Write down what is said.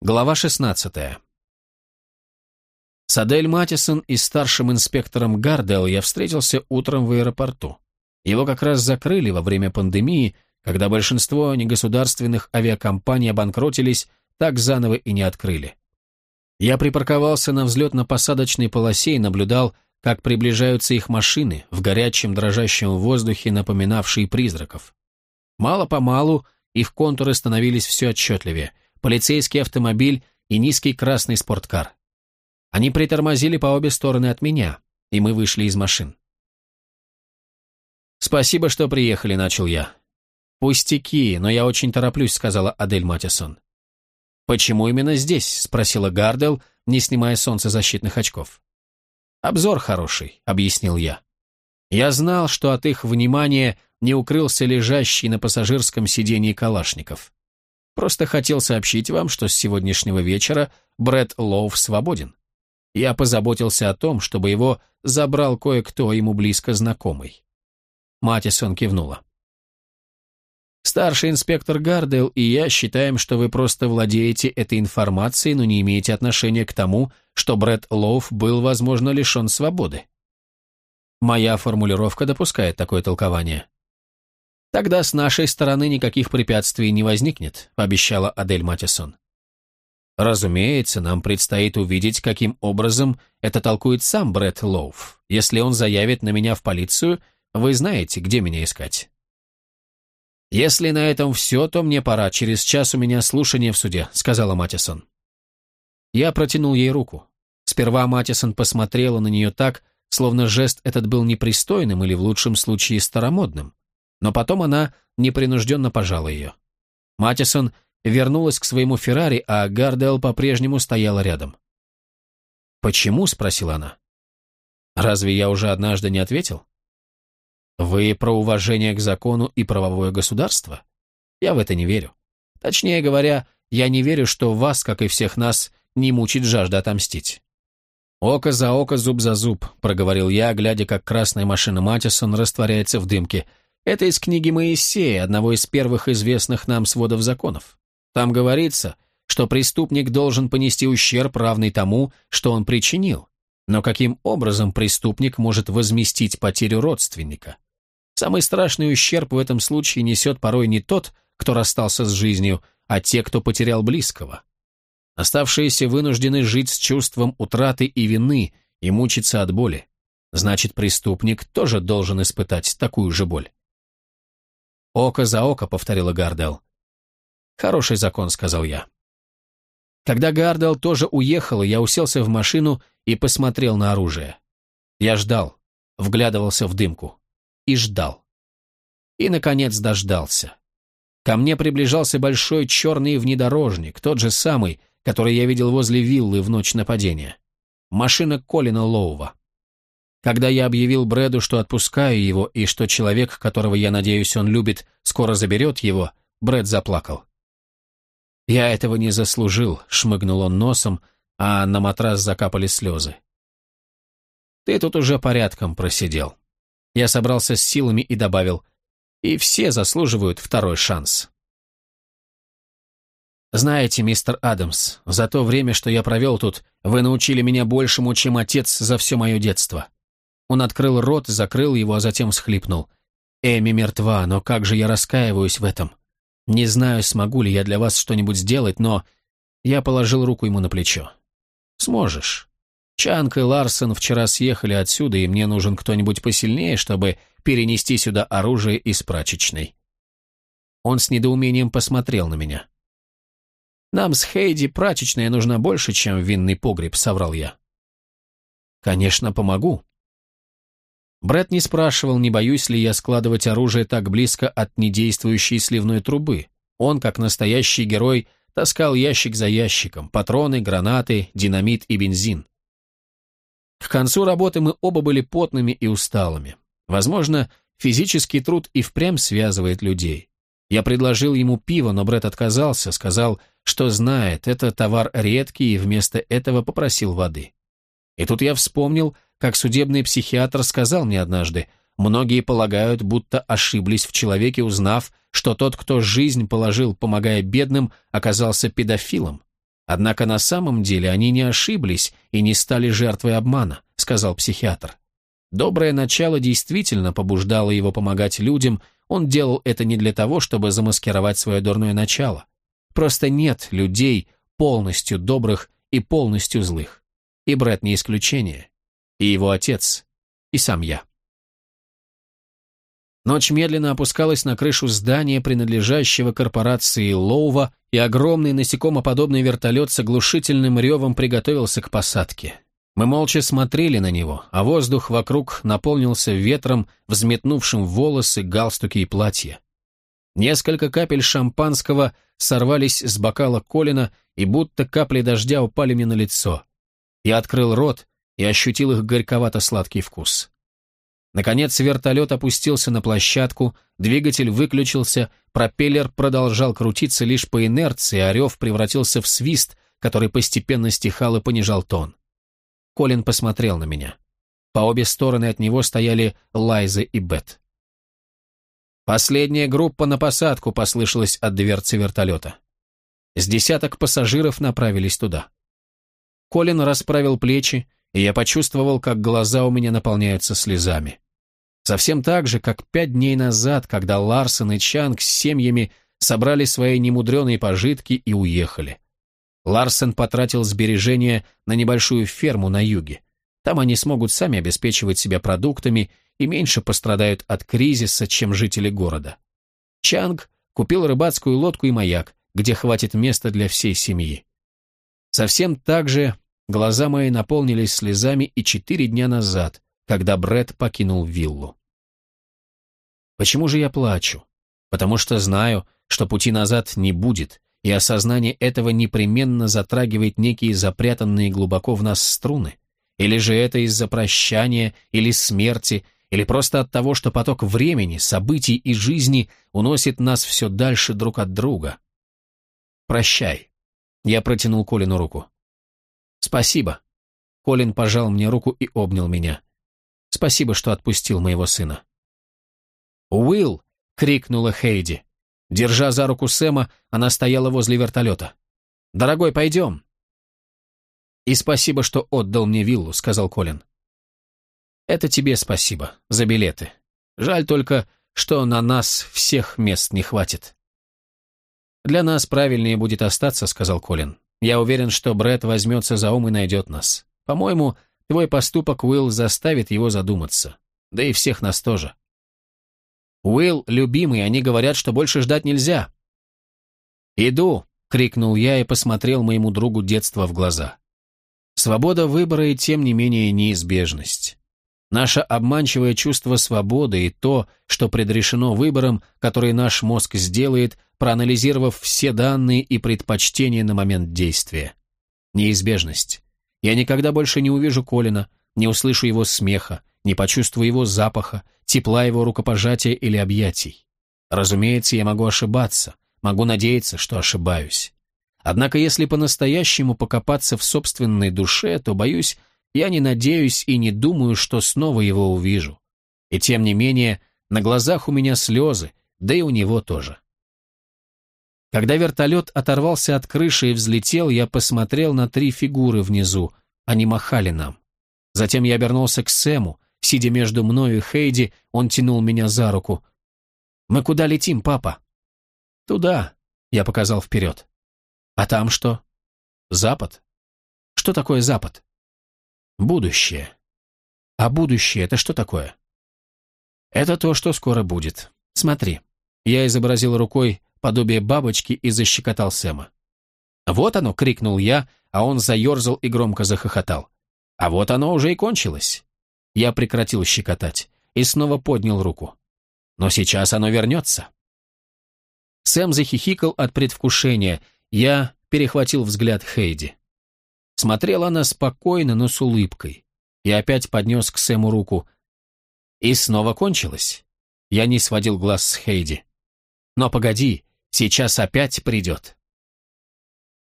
Глава 16. С Адель Матисон и старшим инспектором Гардел я встретился утром в аэропорту. Его как раз закрыли во время пандемии, когда большинство негосударственных авиакомпаний обанкротились, так заново и не открыли. Я припарковался на взлетно-посадочной полосе и наблюдал, как приближаются их машины в горячем дрожащем воздухе, напоминавшие призраков. Мало-помалу их контуры становились все отчетливее – полицейский автомобиль и низкий красный спорткар. Они притормозили по обе стороны от меня, и мы вышли из машин. «Спасибо, что приехали», — начал я. «Пустяки, но я очень тороплюсь», — сказала Адель Матисон. «Почему именно здесь?» — спросила Гардел, не снимая солнцезащитных очков. «Обзор хороший», — объяснил я. Я знал, что от их внимания не укрылся лежащий на пассажирском сидении Калашников. Просто хотел сообщить вам, что с сегодняшнего вечера Брэд Лоув свободен. Я позаботился о том, чтобы его забрал кое-кто ему близко знакомый. Матисон кивнула. Старший инспектор Гардел и я считаем, что вы просто владеете этой информацией, но не имеете отношения к тому, что Брэд Лоув был, возможно, лишен свободы. Моя формулировка допускает такое толкование. «Тогда с нашей стороны никаких препятствий не возникнет», — пообещала Адель Матисон. Разумеется, нам предстоит увидеть, каким образом это толкует сам Брэд Лоуф. Если он заявит на меня в полицию, вы знаете, где меня искать. «Если на этом все, то мне пора. Через час у меня слушание в суде», — сказала Матисон. Я протянул ей руку. Сперва Матисон посмотрела на нее так, словно жест этот был непристойным или, в лучшем случае, старомодным но потом она непринужденно пожала ее. Матисон вернулась к своему Феррари, а Гардел по-прежнему стояла рядом. «Почему?» — спросила она. «Разве я уже однажды не ответил?» «Вы про уважение к закону и правовое государство? Я в это не верю. Точнее говоря, я не верю, что вас, как и всех нас, не мучит жажда отомстить». «Око за око, зуб за зуб», — проговорил я, глядя, как красная машина Матисон растворяется в дымке — это из книги Моисея, одного из первых известных нам сводов законов. Там говорится, что преступник должен понести ущерб, равный тому, что он причинил. Но каким образом преступник может возместить потерю родственника? Самый страшный ущерб в этом случае несет порой не тот, кто расстался с жизнью, а те, кто потерял близкого. Оставшиеся вынуждены жить с чувством утраты и вины и мучиться от боли. Значит, преступник тоже должен испытать такую же боль. «Око за око», — повторила Гардел. «Хороший закон», — сказал я. Когда Гардел тоже уехала, я уселся в машину и посмотрел на оружие. Я ждал, вглядывался в дымку. И ждал. И, наконец, дождался. Ко мне приближался большой черный внедорожник, тот же самый, который я видел возле виллы в ночь нападения. Машина Колина Лоува. Когда я объявил Брэду, что отпускаю его, и что человек, которого я надеюсь он любит, скоро заберет его, Брэд заплакал. «Я этого не заслужил», — шмыгнул он носом, а на матрас закапали слезы. «Ты тут уже порядком просидел». Я собрался с силами и добавил, «И все заслуживают второй шанс». «Знаете, мистер Адамс, за то время, что я провел тут, вы научили меня большему, чем отец за все мое детство. Он открыл рот, закрыл его, а затем всхлипнул. «Эми мертва, но как же я раскаиваюсь в этом? Не знаю, смогу ли я для вас что-нибудь сделать, но...» Я положил руку ему на плечо. «Сможешь. Чанк и Ларсон вчера съехали отсюда, и мне нужен кто-нибудь посильнее, чтобы перенести сюда оружие из прачечной». Он с недоумением посмотрел на меня. «Нам с Хейди прачечная нужна больше, чем винный погреб», — соврал я. «Конечно, помогу», Брэд не спрашивал, не боюсь ли я складывать оружие так близко от недействующей сливной трубы. Он, как настоящий герой, таскал ящик за ящиком, патроны, гранаты, динамит и бензин. К концу работы мы оба были потными и усталыми. Возможно, физический труд и впрямь связывает людей. Я предложил ему пиво, но Брэд отказался, сказал, что знает, это товар редкий, и вместо этого попросил воды. И тут я вспомнил, как судебный психиатр сказал мне однажды, многие полагают, будто ошиблись в человеке, узнав, что тот, кто жизнь положил, помогая бедным, оказался педофилом. Однако на самом деле они не ошиблись и не стали жертвой обмана, сказал психиатр. Доброе начало действительно побуждало его помогать людям, он делал это не для того, чтобы замаскировать свое дурное начало. Просто нет людей полностью добрых и полностью злых. И Брэд не исключение. И его отец. И сам я. Ночь медленно опускалась на крышу здания, принадлежащего корпорации Лоува, и огромный насекомоподобный вертолет с оглушительным ревом приготовился к посадке. Мы молча смотрели на него, а воздух вокруг наполнился ветром, взметнувшим волосы, галстуки и платья. Несколько капель шампанского сорвались с бокала Колина и будто капли дождя упали мне на лицо. Я открыл рот и ощутил их горьковато-сладкий вкус. Наконец вертолет опустился на площадку, двигатель выключился, пропеллер продолжал крутиться лишь по инерции, а рев превратился в свист, который постепенно стихал и понижал тон. Колин посмотрел на меня. По обе стороны от него стояли Лайза и Бет. «Последняя группа на посадку», — послышалась от дверцы вертолета. С десяток пассажиров направились туда. Колин расправил плечи, и я почувствовал, как глаза у меня наполняются слезами. Совсем так же, как пять дней назад, когда Ларсон и Чанг с семьями собрали свои немудреные пожитки и уехали. Ларсен потратил сбережения на небольшую ферму на юге. Там они смогут сами обеспечивать себя продуктами и меньше пострадают от кризиса, чем жители города. Чанг купил рыбацкую лодку и маяк, где хватит места для всей семьи. Совсем так же глаза мои наполнились слезами и четыре дня назад, когда Бред покинул виллу. Почему же я плачу? Потому что знаю, что пути назад не будет, и осознание этого непременно затрагивает некие запрятанные глубоко в нас струны? Или же это из-за прощания, или смерти, или просто от того, что поток времени, событий и жизни уносит нас все дальше друг от друга? Прощай. Я протянул Колину руку. Спасибо. Колин пожал мне руку и обнял меня. Спасибо, что отпустил моего сына. «Уилл!» — крикнула Хейди. Держа за руку Сэма, она стояла возле вертолета. «Дорогой, пойдем!» «И спасибо, что отдал мне виллу», — сказал Колин. «Это тебе спасибо за билеты. Жаль только, что на нас всех мест не хватит». «Для нас правильнее будет остаться», — сказал Колин. «Я уверен, что Брэд возьмется за ум и найдет нас. По-моему, твой поступок, Уилл, заставит его задуматься. Да и всех нас тоже». «Уилл, любимый, они говорят, что больше ждать нельзя». «Иду!» — крикнул я и посмотрел моему другу детства в глаза. Свобода выбора и тем не менее неизбежность. Наше обманчивое чувство свободы и то, что предрешено выбором, который наш мозг сделает, проанализировав все данные и предпочтения на момент действия. Неизбежность. Я никогда больше не увижу Колина, не услышу его смеха, не почувствую его запаха, тепла его рукопожатия или объятий. Разумеется, я могу ошибаться, могу надеяться, что ошибаюсь. Однако если по-настоящему покопаться в собственной душе, то, боюсь, я не надеюсь и не думаю, что снова его увижу. И тем не менее, на глазах у меня слезы, да и у него тоже. Когда вертолет оторвался от крыши и взлетел, я посмотрел на три фигуры внизу, они махали нам. Затем я обернулся к Сэму, Сидя между мною и Хейди, он тянул меня за руку. «Мы куда летим, папа?» «Туда», — я показал вперед. «А там что?» «Запад». «Что такое Запад?» «Будущее». «А будущее — это что такое?» «Это то, что скоро будет. Смотри». Я изобразил рукой подобие бабочки и защекотал Сэма. «Вот оно!» — крикнул я, а он заерзал и громко захохотал. «А вот оно уже и кончилось. Я прекратил щекотать и снова поднял руку. Но сейчас оно вернется. Сэм захихикал от предвкушения. Я перехватил взгляд Хейди. Смотрела она спокойно, но с улыбкой. И опять поднес к Сэму руку. И снова кончилось. Я не сводил глаз с Хейди. Но погоди, сейчас опять придет.